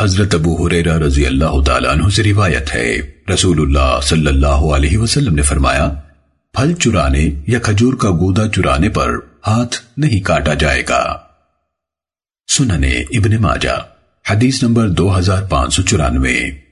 حضرت ابو حریرہ رضی اللہ تعالیٰ عنہ سے روایت ہے۔ رسول اللہ صلی اللہ علیہ وسلم نے فرمایا، پھل چرانے یا کھجور کا گودا چرانے پر ہاتھ نہیں کاٹا جائے گا۔ سننے ابن ماجہ، حدیث نمبر دو ہزار پانچ سو چورانوے۔